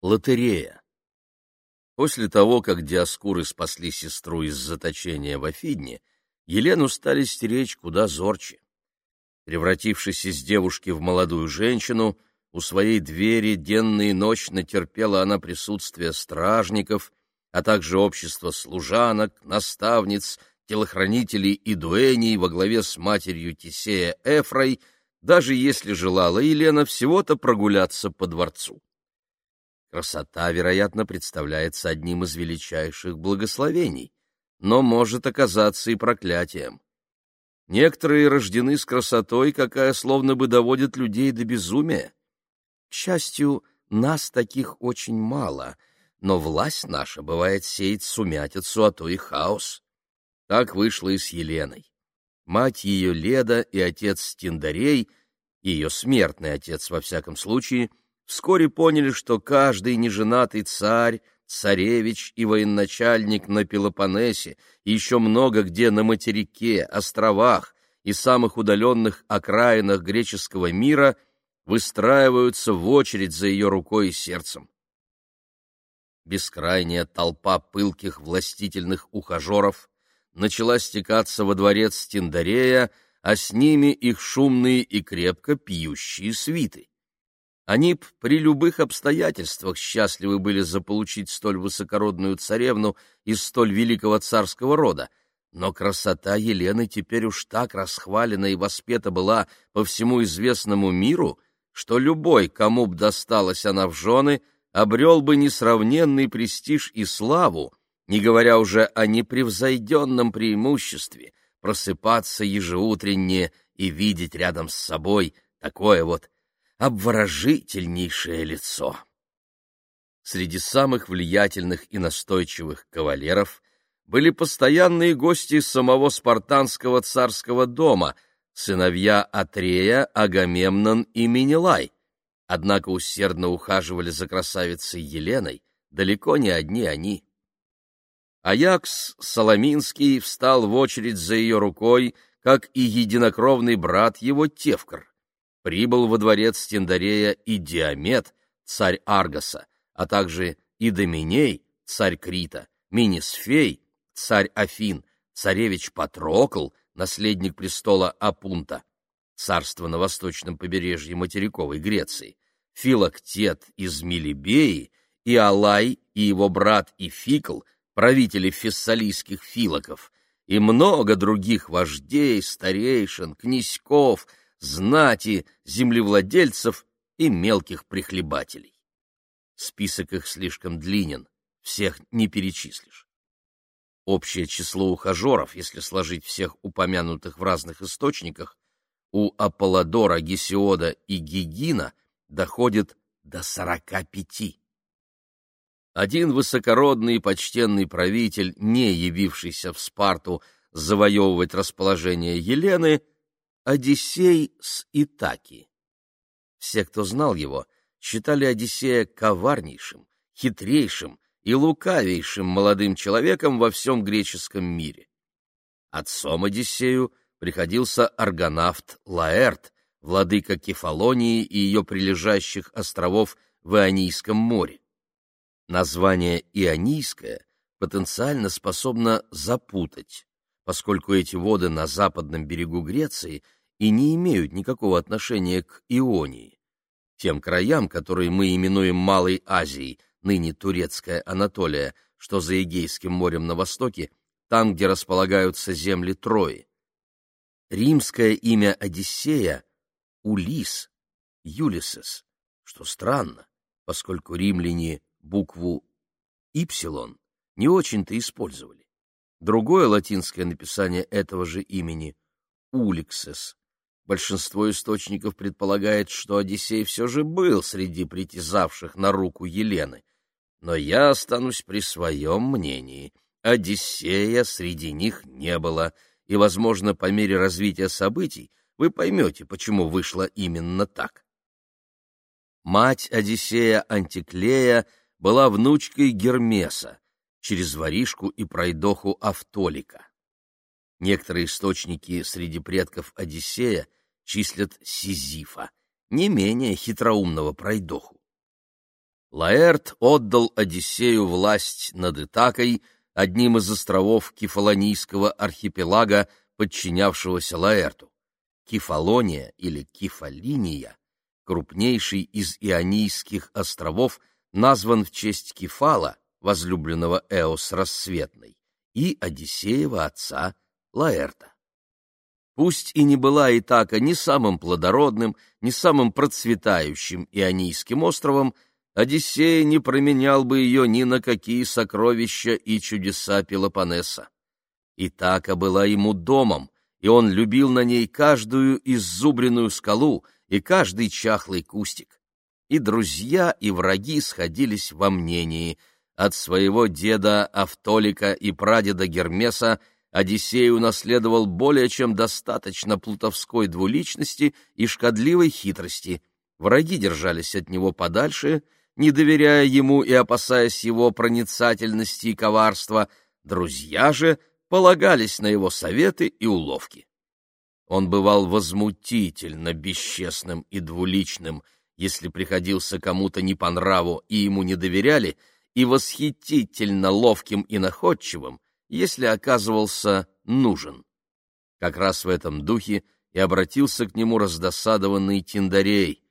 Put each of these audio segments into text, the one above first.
Лотерея. После того, как Диаскуры спасли сестру из заточения в Афидне, Елену стали стеречь куда зорче. Превратившись из девушки в молодую женщину, у своей двери денно и ночно терпела она присутствие стражников, а также общество служанок, наставниц, телохранителей и дуэней во главе с матерью Тисея Эфрой, даже если желала Елена всего-то прогуляться по дворцу. Красота, вероятно, представляется одним из величайших благословений, но может оказаться и проклятием. Некоторые рождены с красотой, какая словно бы доводит людей до безумия. К счастью, нас таких очень мало, но власть наша бывает сеять сумятицу, а то и хаос. Так вышло и с Еленой. Мать ее Леда и отец Тиндарей, ее смертный отец во всяком случае — вскоре поняли, что каждый неженатый царь, царевич и военачальник на Пелопоннесе и еще много где на материке, островах и самых удаленных окраинах греческого мира выстраиваются в очередь за ее рукой и сердцем. Бескрайняя толпа пылких властительных ухажеров начала стекаться во дворец Тиндарея, а с ними их шумные и крепко пьющие свиты. Они б при любых обстоятельствах счастливы были заполучить столь высокородную царевну из столь великого царского рода, но красота Елены теперь уж так расхвалена и воспета была по всему известному миру, что любой, кому б досталась она в жены, обрел бы несравненный престиж и славу, не говоря уже о непревзойденном преимуществе просыпаться ежеутренне и видеть рядом с собой такое вот обворожительнейшее лицо. Среди самых влиятельных и настойчивых кавалеров были постоянные гости самого спартанского царского дома, сыновья Атрея, Агамемнон и Минилай. Однако усердно ухаживали за красавицей Еленой далеко не одни они. Аякс Соломинский встал в очередь за ее рукой, как и единокровный брат его Тевкр прибыл во дворец Тиндарея и Диамет, царь Аргоса, а также и Доминей, царь Крита, Минисфей, царь Афин, царевич Патрокл, наследник престола Апунта, царство на восточном побережье материковой Греции, Филактет из Милибеи и Алай и его брат Ификл, правители фессалийских филоков, и много других вождей, старейшин, князьков, знати, землевладельцев и мелких прихлебателей. Список их слишком длинен, всех не перечислишь. Общее число ухажеров, если сложить всех упомянутых в разных источниках, у Аполлодора, Гесиода и Гигина доходит до сорока пяти. Один высокородный и почтенный правитель, не явившийся в Спарту завоевывать расположение Елены, Одиссей с Итаки. Все, кто знал его, считали Одиссея коварнейшим, хитрейшим и лукавейшим молодым человеком во всем греческом мире. Отцом Одиссею приходился аргонавт Лаэрт, владыка Кефалонии и ее прилежащих островов в Ионийском море. Название «Ионийское» потенциально способно запутать, поскольку эти воды на западном берегу Греции – и не имеют никакого отношения к Ионии, тем краям, которые мы именуем Малой Азией, ныне Турецкая Анатолия, что за Эгейским морем на востоке, там, где располагаются земли Трои. Римское имя Одиссея — Улис, Юлисес, что странно, поскольку римляне букву «ипсилон» не очень-то использовали. Другое латинское написание этого же имени — Уликсес, Большинство источников предполагает, что Одиссей все же был среди притязавших на руку Елены. Но я останусь при своем мнении. Одиссея среди них не было, и, возможно, по мере развития событий вы поймете, почему вышло именно так. Мать Одиссея Антиклея была внучкой Гермеса, через воришку и пройдоху Автолика. Некоторые источники среди предков Одиссея числят Сизифа, не менее хитроумного пройдоху. Лаэрт отдал Одиссею власть над Итакой, одним из островов Кефалонийского архипелага, подчинявшегося Лаэрту. Кефалония или Кефалиния, крупнейший из Ионийских островов, назван в честь Кефала, возлюбленного Эос Рассветной, и Одиссеева отца Лаэрта. Пусть и не была Итака ни самым плодородным, ни самым процветающим Ионийским островом, Одиссей не променял бы ее ни на какие сокровища и чудеса Пелопоннеса. Итака была ему домом, и он любил на ней каждую иззубренную скалу и каждый чахлый кустик. И друзья, и враги сходились во мнении. От своего деда Автолика и прадеда Гермеса Одиссей унаследовал более чем достаточно плутовской двуличности и шкодливой хитрости. Враги держались от него подальше — не доверяя ему и опасаясь его проницательности и коварства, друзья же полагались на его советы и уловки. Он бывал возмутительно бесчестным и двуличным, если приходился кому-то не по нраву и ему не доверяли, и восхитительно ловким и находчивым, если оказывался нужен. Как раз в этом духе и обратился к нему раздосадованный Тиндарей.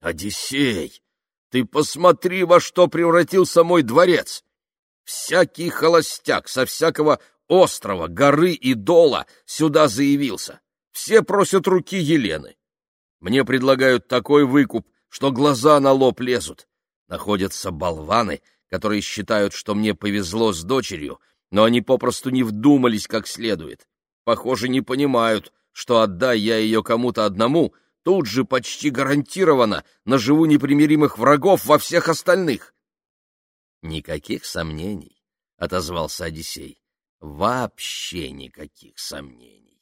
«Одиссей, ты посмотри, во что превратился мой дворец! Всякий холостяк со всякого острова, горы и дола сюда заявился. Все просят руки Елены. Мне предлагают такой выкуп, что глаза на лоб лезут. Находятся болваны, которые считают, что мне повезло с дочерью, но они попросту не вдумались как следует. Похоже, не понимают, что отдай я ее кому-то одному — тут же почти гарантированно наживу непримиримых врагов во всех остальных. Никаких сомнений, отозвался Одиссей. Вообще никаких сомнений.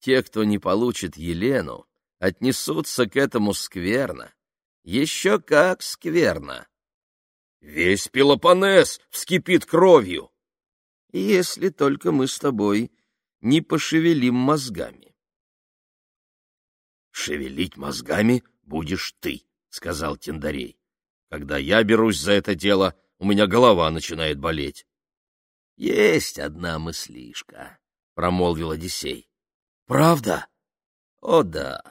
Те, кто не получит Елену, отнесутся к этому скверно. Еще как скверно. Весь Пелопоннес вскипит кровью. Если только мы с тобой не пошевелим мозгами. «Шевелить мозгами будешь ты», — сказал Тендарей. «Когда я берусь за это дело, у меня голова начинает болеть». «Есть одна мыслишка», — промолвил Одиссей. «Правда?» «О да,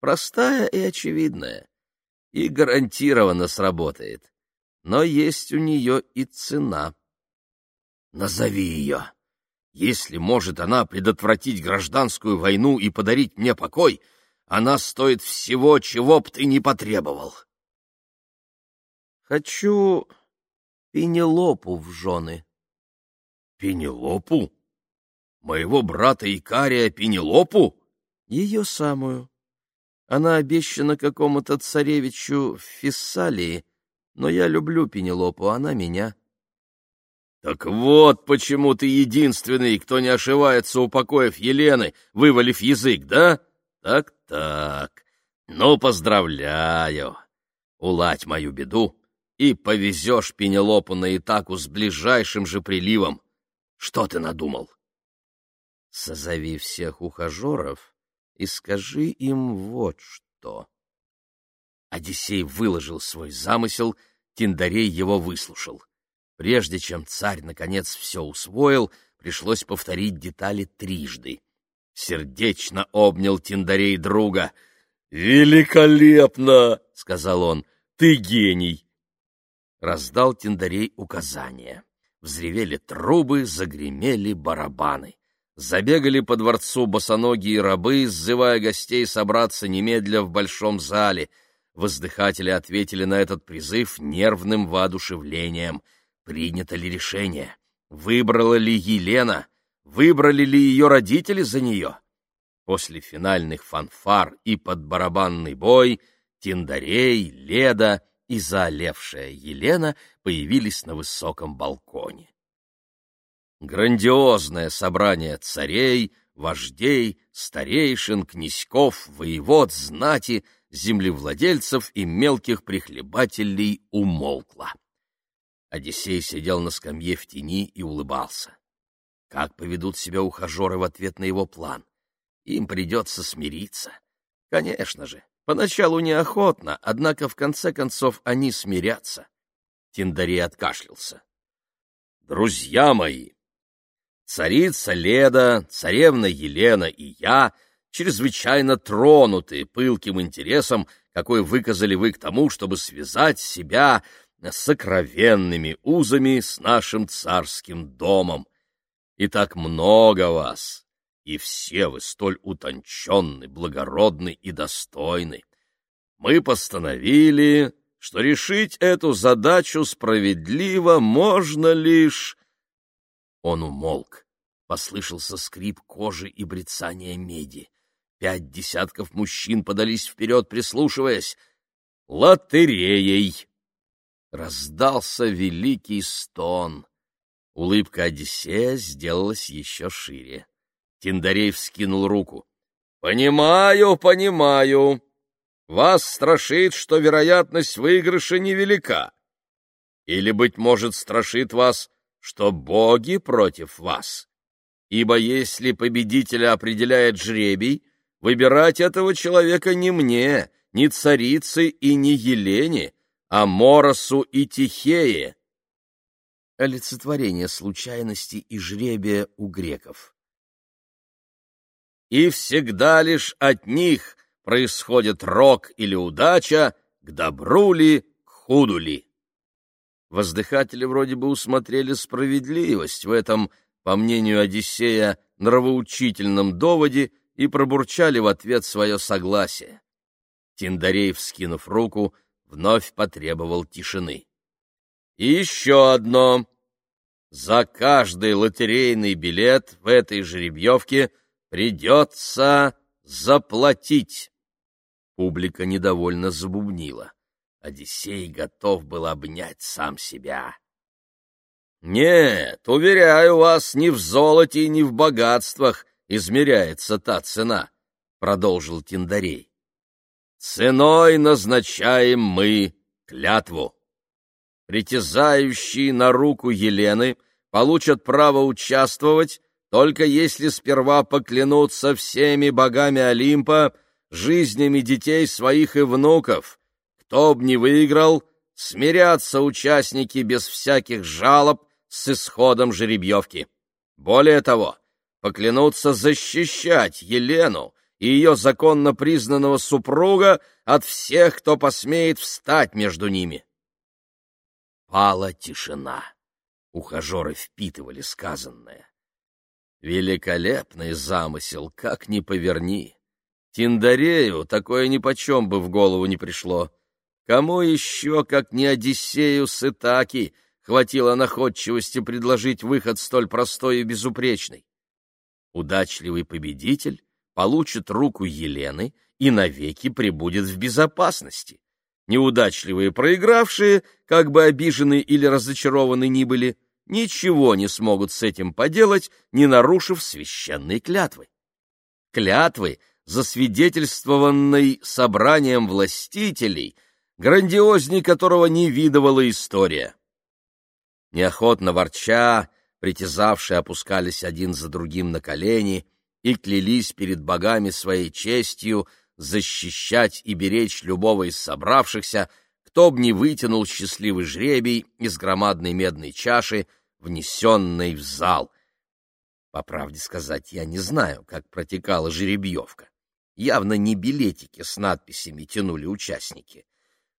простая и очевидная, и гарантированно сработает. Но есть у нее и цена». «Назови ее. Если может она предотвратить гражданскую войну и подарить мне покой, — она стоит всего, чего б ты не потребовал. Хочу Пенелопу в жены. Пенелопу? Моего брата Икария Пенелопу? Ее самую. Она обещана какому-то царевичу в Фессалии, но я люблю Пенелопу, она меня. Так вот почему ты единственный, кто не ошивается у покоев Елены, вывалив язык, да? Так-так, ну, поздравляю. Уладь мою беду и повезешь Пенелопу на Итаку с ближайшим же приливом. Что ты надумал? Созови всех ухажеров и скажи им вот что. Одиссей выложил свой замысел, Тиндарей его выслушал. Прежде чем царь, наконец, все усвоил, пришлось повторить детали трижды сердечно обнял Тиндарей друга. «Великолепно!» — сказал он. «Ты гений!» Раздал Тиндарей указания. Взревели трубы, загремели барабаны. Забегали по дворцу босоногие рабы, сзывая гостей собраться немедля в большом зале. Воздыхатели ответили на этот призыв нервным воодушевлением. Принято ли решение? Выбрала ли Елена? Выбрали ли ее родители за нее? После финальных фанфар и под барабанный бой Тиндарей, Леда и заолевшая Елена появились на высоком балконе. Грандиозное собрание царей, вождей, старейшин, князьков, воевод, знати, землевладельцев и мелких прихлебателей умолкло. Одиссей сидел на скамье в тени и улыбался. Как поведут себя ухажеры в ответ на его план? Им придется смириться. Конечно же, поначалу неохотно, однако в конце концов они смирятся. Тиндарей откашлялся. «Друзья мои, царица Леда, царевна Елена и я чрезвычайно тронуты пылким интересом, какой выказали вы к тому, чтобы связать себя сокровенными узами с нашим царским домом. И так много вас, и все вы столь утонченны, благородны и достойны. Мы постановили, что решить эту задачу справедливо можно лишь... Он умолк. Послышался скрип кожи и брецание меди. Пять десятков мужчин подались вперед, прислушиваясь. «Лотереей!» Раздался великий стон. Улыбка Одиссея сделалась еще шире. Тиндарей вскинул руку. «Понимаю, понимаю. Вас страшит, что вероятность выигрыша невелика. Или, быть может, страшит вас, что боги против вас. Ибо если победителя определяет жребий, выбирать этого человека не мне, не царице и не Елене, а Моросу и Тихее. Олицетворение случайности и жребия у греков. И всегда лишь от них происходит рок или удача, к добру ли, к худу ли. Воздыхатели вроде бы усмотрели справедливость в этом, по мнению Одиссея, нравоучительном доводе и пробурчали в ответ свое согласие. Тиндарей, вскинув руку, вновь потребовал тишины. И еще одно. За каждый лотерейный билет в этой жеребьевке придется заплатить. Публика недовольно забубнила. Одиссей готов был обнять сам себя. «Нет, уверяю вас, ни в золоте, ни в богатствах измеряется та цена», — продолжил Тиндарей. «Ценой назначаем мы клятву. Притязающие на руку Елены получат право участвовать, только если сперва поклянутся всеми богами Олимпа жизнями детей своих и внуков, кто б не выиграл, смирятся участники без всяких жалоб с исходом жеребьевки. Более того, поклянутся защищать Елену и ее законно признанного супруга от всех, кто посмеет встать между ними. Пала тишина. Ухажеры впитывали сказанное. Великолепный замысел, как ни поверни. Тиндарею такое нипочем бы в голову не пришло. Кому еще, как не Одиссею с Итаки, хватило находчивости предложить выход столь простой и безупречный? Удачливый победитель получит руку Елены и навеки пребудет в безопасности. Неудачливые проигравшие, как бы обижены или разочарованы ни были, ничего не смогут с этим поделать, не нарушив священной клятвы. Клятвы, засвидетельствованной собранием властителей, грандиозней которого не видывала история. Неохотно ворча, притязавшие опускались один за другим на колени и клялись перед богами своей честью защищать и беречь любого из собравшихся, кто б не вытянул счастливый жребий из громадной медной чаши, внесенной в зал. По правде сказать, я не знаю, как протекала жеребьевка. Явно не билетики с надписями тянули участники.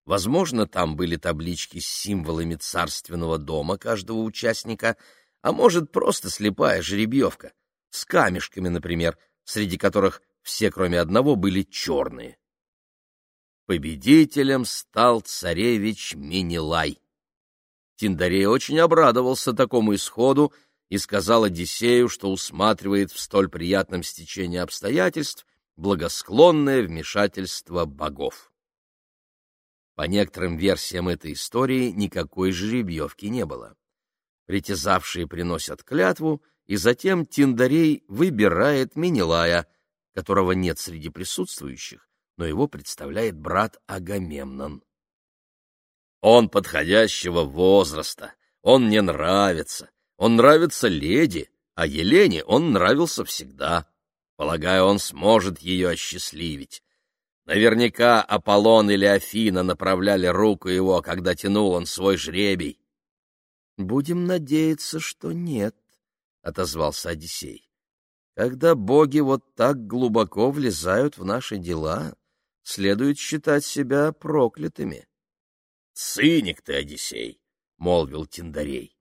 Возможно, там были таблички с символами царственного дома каждого участника, а может, просто слепая жеребьевка, с камешками, например, среди которых все, кроме одного, были черные. Победителем стал царевич Минилай. Тиндарей очень обрадовался такому исходу и сказал Одиссею, что усматривает в столь приятном стечении обстоятельств благосклонное вмешательство богов. По некоторым версиям этой истории никакой жеребьевки не было. Притязавшие приносят клятву, и затем Тиндарей выбирает Минилая, которого нет среди присутствующих, но его представляет брат Агамемнон. Он подходящего возраста, он мне нравится, он нравится леди, а Елене он нравился всегда. Полагаю, он сможет ее осчастливить. Наверняка Аполлон или Афина направляли руку его, когда тянул он свой жребий. — Будем надеяться, что нет, — отозвался Одиссей. — Когда боги вот так глубоко влезают в наши дела, следует считать себя проклятыми. — Циник ты, Одиссей! — молвил Тиндарей.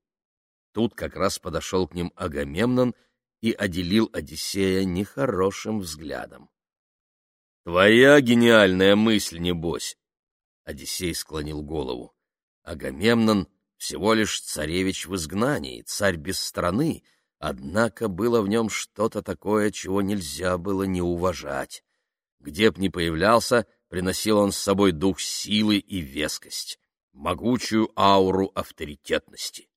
Тут как раз подошел к ним Агамемнон и отделил Одиссея нехорошим взглядом. Твоя гениальная мысль, небось. Одиссей склонил голову. Агамемнон всего лишь царевич в изгнании, царь без страны, однако было в нем что-то такое, чего нельзя было не уважать. Где б ни появлялся, приносил он с собой дух силы и вескость, могучую ауру авторитетности.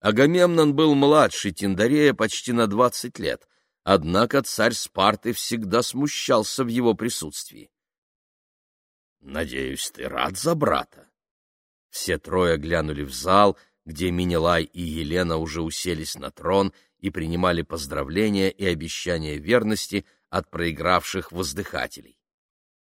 Агамемнон был младше Тиндарея почти на двадцать лет, Однако царь Спарты всегда смущался в его присутствии. «Надеюсь, ты рад за брата?» Все трое глянули в зал, где Минилай и Елена уже уселись на трон и принимали поздравления и обещания верности от проигравших воздыхателей.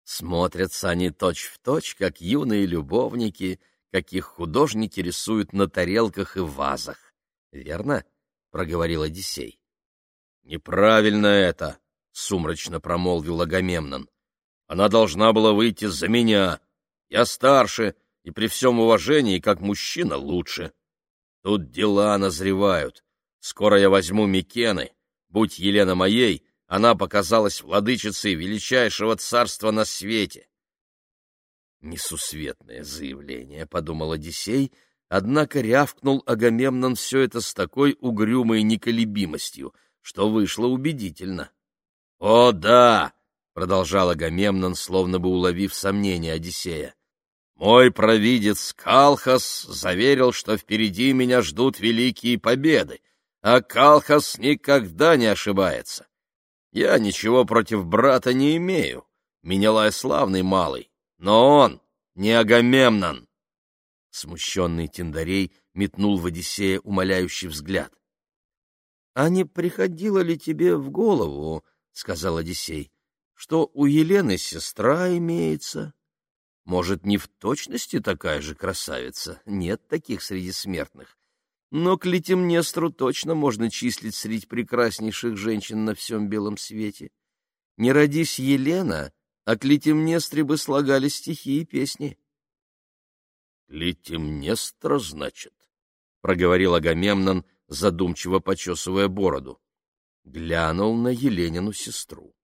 Смотрятся они точь-в-точь, точь, как юные любовники, каких художники рисуют на тарелках и вазах. «Верно?» — проговорил Одиссей. Неправильно это, сумрачно промолвил Агамемнон. Она должна была выйти за меня. Я старше и при всем уважении, как мужчина, лучше. Тут дела назревают. Скоро я возьму Микены. Будь Елена моей, она показалась владычицей величайшего царства на свете. Несусветное заявление, — подумал Одиссей, однако рявкнул Агамемнон все это с такой угрюмой неколебимостью — что вышло убедительно. — О, да! — продолжал Агамемнон, словно бы уловив сомнение Одиссея. Мой провидец Калхас заверил, что впереди меня ждут великие победы, а Калхас никогда не ошибается. Я ничего против брата не имею, Менелай славный малый, но он не Агамемнон. Смущенный Тиндарей метнул в Одиссея умоляющий взгляд. А не приходило ли тебе в голову, — сказал Одиссей, — что у Елены сестра имеется? Может, не в точности такая же красавица, нет таких среди смертных, но Клетимнестру точно можно числить среди прекраснейших женщин на всем белом свете. Не родись Елена, а Клетимнестре бы слагали стихи и песни. — Клетимнестра, значит? — проговорил Агамемнон, — задумчиво почесывая бороду. Глянул на Еленину сестру.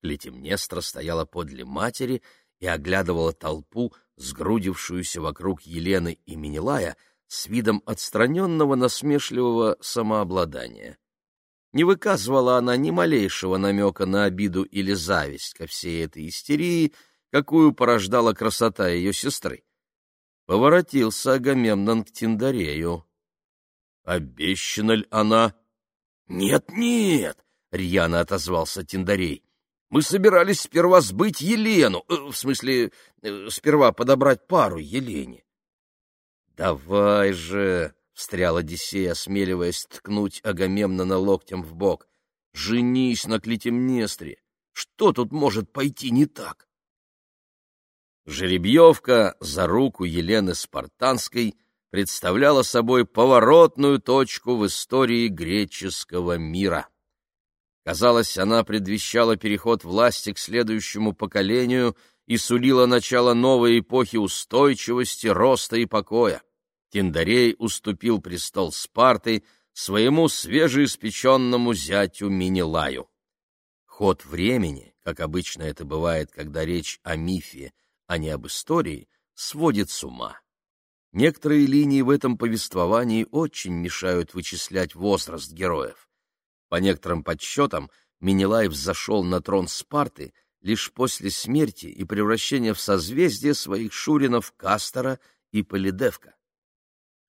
Клетимнестра стояла подле матери и оглядывала толпу, сгрудившуюся вокруг Елены и Менелая, с видом отстраненного насмешливого самообладания. Не выказывала она ни малейшего намека на обиду или зависть ко всей этой истерии, какую порождала красота ее сестры. Поворотился Агамемнон к Тиндарею. Обещана ли она? Нет, нет, рьяно отозвался Тиндарей. Мы собирались сперва сбыть Елену, э, в смысле, э, сперва подобрать пару Елене. Давай же, встрял Одиссей, осмеливаясь ткнуть Агамемнона локтем в бок. Женись на Клетимнестре. Что тут может пойти не так? Жеребьевка за руку Елены Спартанской — представляла собой поворотную точку в истории греческого мира. Казалось, она предвещала переход власти к следующему поколению и сулила начало новой эпохи устойчивости, роста и покоя. Тиндарей уступил престол Спарты своему свежеиспеченному зятю Минилаю. Ход времени, как обычно это бывает, когда речь о мифе, а не об истории, сводит с ума. Некоторые линии в этом повествовании очень мешают вычислять возраст героев. По некоторым подсчетам, Менелай взошел на трон Спарты лишь после смерти и превращения в созвездие своих шуринов Кастора и Полидевка.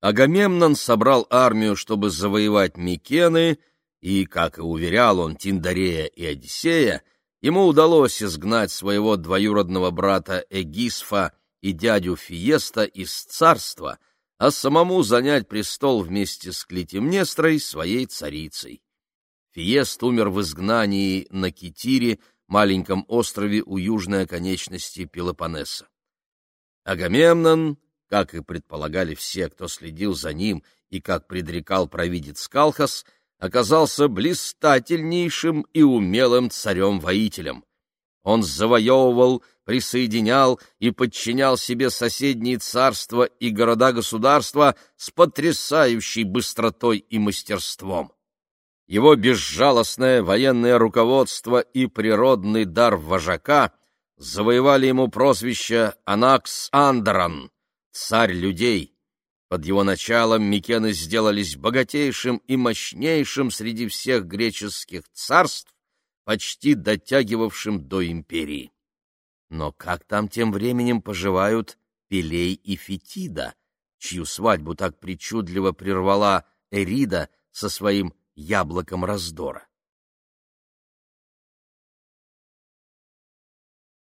Агамемнон собрал армию, чтобы завоевать Микены, и, как и уверял он Тиндарея и Одиссея, ему удалось изгнать своего двоюродного брата Эгисфа и дядю Фиеста из царства, а самому занять престол вместе с Клетимнестрой, своей царицей. Фиест умер в изгнании на Китире маленьком острове у южной оконечности Пелопоннеса. Агамемнон, как и предполагали все, кто следил за ним, и как предрекал провидец Калхас, оказался блистательнейшим и умелым царем-воителем. Он завоевывал, присоединял и подчинял себе соседние царства и города-государства с потрясающей быстротой и мастерством. Его безжалостное военное руководство и природный дар вожака завоевали ему прозвище Анакс Андран, царь людей. Под его началом Микены сделались богатейшим и мощнейшим среди всех греческих царств, почти дотягивавшим до империи. Но как там тем временем поживают Пелей и Фетида, чью свадьбу так причудливо прервала Эрида со своим яблоком раздора?